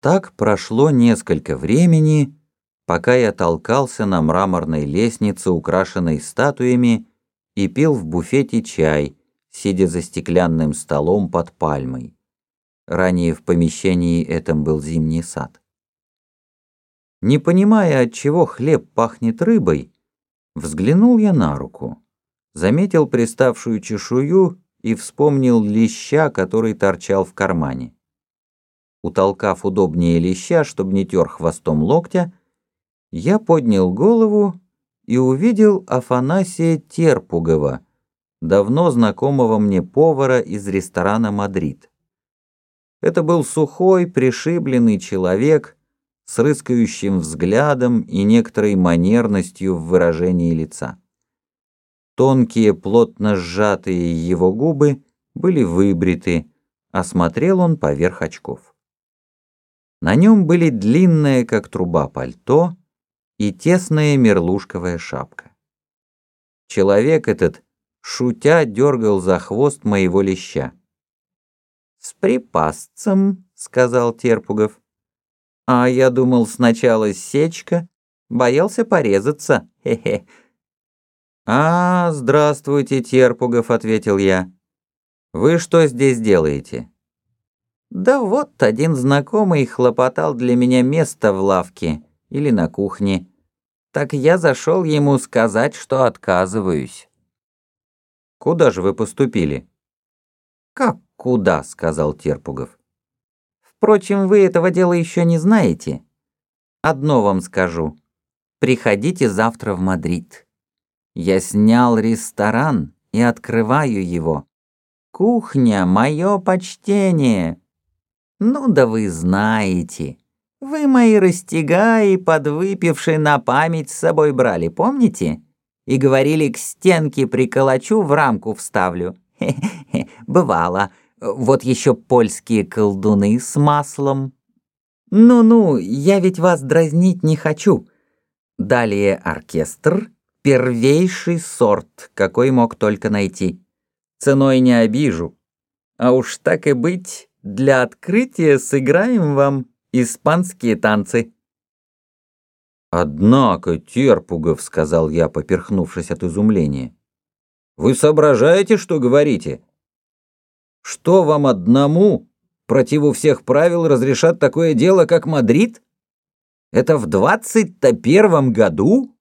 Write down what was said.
Так прошло несколько времени, пока я толкался на мраморной лестнице, украшенной статуями, и пил в буфете чай, сидя за стеклянным столом под пальмой. Ранее в помещении этом был зимний сад. Не понимая, от чего хлеб пахнет рыбой, взглянул я на руку, заметил приставшую чешую и вспомнил леща, который торчал в кармане. Утолкав удобнее леща, чтобы не тер хвостом локтя, я поднял голову и увидел Афанасия Терпугова, давно знакомого мне повара из ресторана «Мадрид». Это был сухой, пришибленный человек с рыскающим взглядом и некоторой манерностью в выражении лица. Тонкие, плотно сжатые его губы были выбриты, а смотрел он поверх очков. На нем были длинное, как труба, пальто и тесная мерлушковая шапка. Человек этот, шутя, дергал за хвост моего леща. «С припасцем», — сказал Терпугов. «А я думал сначала сечка, боялся порезаться, хе-хе». «А, здравствуйте, Терпугов», — ответил я. «Вы что здесь делаете?» «Да вот один знакомый хлопотал для меня место в лавке или на кухне. Так я зашел ему сказать, что отказываюсь». «Куда же вы поступили?» «Как куда?» — сказал Терпугов. «Впрочем, вы этого дела еще не знаете. Одно вам скажу. Приходите завтра в Мадрид. Я снял ресторан и открываю его. Кухня — мое почтение. Ну да вы знаете. Вы мои растягаи, подвыпившие на память с собой брали, помните? И говорили, к стенке приколочу, в рамку вставлю. Хе-хе, бывало. Вот еще польские колдуны с маслом. Ну-ну, я ведь вас дразнить не хочу. Далее оркестр, первейший сорт, какой мог только найти. Ценой не обижу. А уж так и быть, для открытия сыграем вам испанские танцы. «Однако, Терпугов», — сказал я, поперхнувшись от изумления, — «вы соображаете, что говорите? Что вам одному, противу всех правил, разрешат такое дело, как Мадрид? Это в двадцать-то первом году?»